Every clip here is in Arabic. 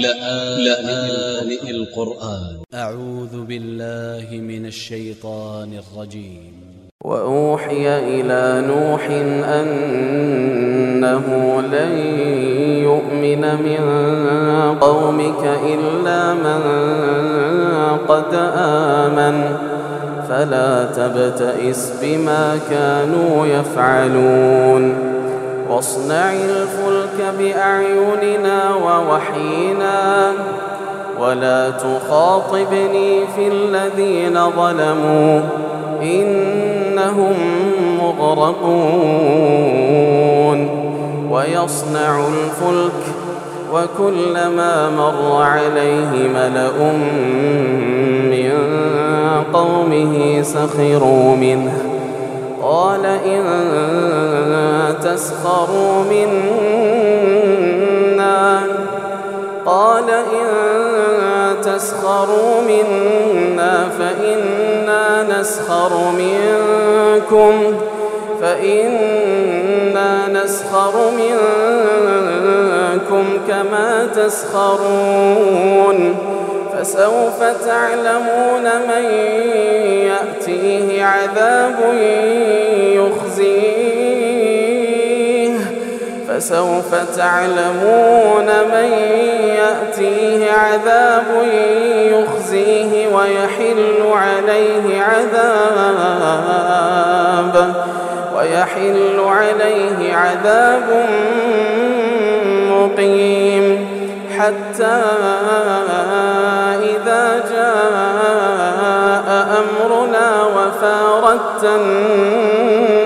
لآن القرآن. أ ع و ذ ب ا ل ل ه من ا ل ش ي ط ا ن ا ل ج ي م وأوحي إلى نوح أنه لن يؤمن من قومك إلا من قد آمن. فلا تبتئس بما كانوا يفعلون. واصنع الفلك بأعيننا ووحينا ولا تخاطبني في الذين ظلموا إنهم مغرقون ويصنع الفلك وكلما مر عليه ملأ من قومه سخروا منه قال إن تسخروا منا تسخروا منا فإنا نسخر منكم فإنا نسخر منكم كما تسخرون فسوف تعلمون من يأتيه عذاب يخزيه فسوف تعلمون من يأتيه عذاب يخزيه ويحل عليه عذاب ويحل عليه عذاب مقيم حتى إذا جاء أمرنا وفاردت النور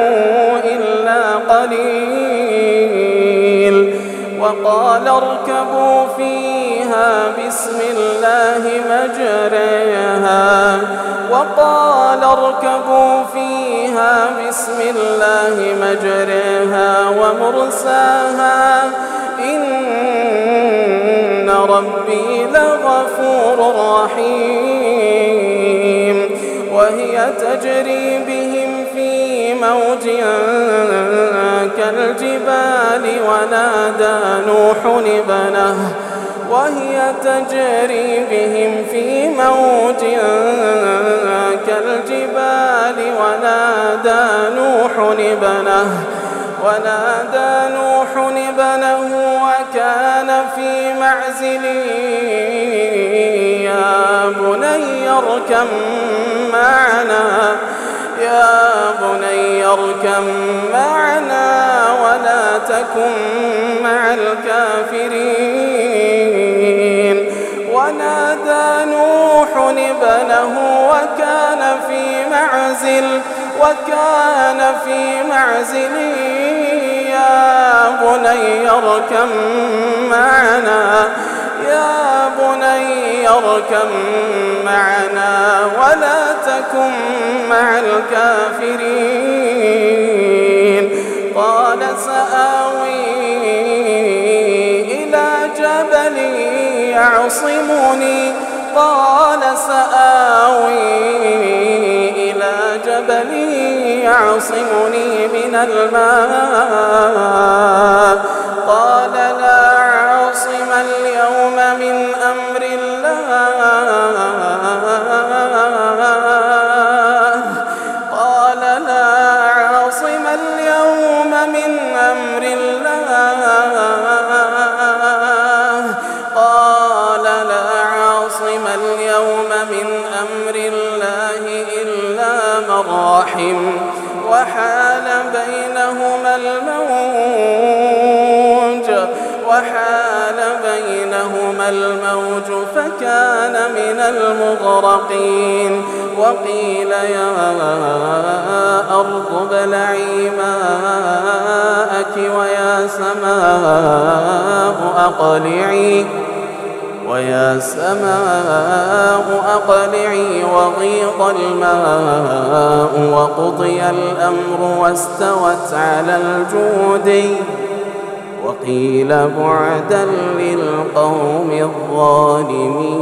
وقال اركبوا فيها بسم الله مجريها. وقال اركبوا فيها بسم الله مجريها ومرساها. إن ربي لغفور رحيم. وهي تجري بهم في موج كالجبال ونادى نوح ابنه وهي تجري بهم في موج كالجبال. ونادى نوح ابنه ونادى نوح ابنه وكان في معزل. يا بني اركم معنا يا بني اركم معنا ولا تكن مع الكافرين. ونادى نوح ابنه وكان في معزل وكان في معزل. يا بني اركم معنا يا بني اركم معنا ولا تكن مع الكافرين. قال سآوي إلى جبل يعصمني. قال سآوي إلى جبل يعصمني من الماء. من أمر الله. قال لا عاصم اليوم من أمر الله إلا من رحم. وحال بينهما الموج. وحال بينهما الموج فكان من المغرقين. وقيل يا أقلعي ويا سماء أقلعي وغيض الماء وقضي الأمر واستوت على الجود. وقيل بعدا للقوم الظالمين.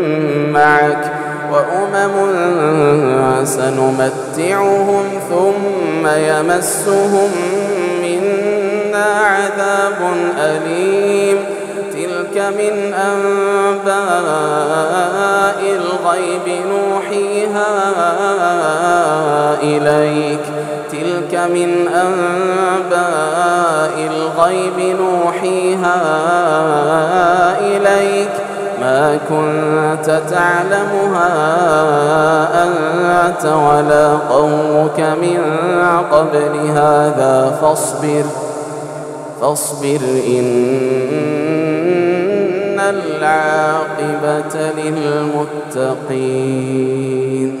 معك وأمم سنمتعهم ثم يمسهم منا عذاب أليم. تلك من أنباء الغيب نوحيها إليك. تلك من أنباء الغيب نوحيها إليك. ما كنت تعلمها أنت ولا قومك من قبل هذا فاصبر فاصبر إن العاقبة للمتقين.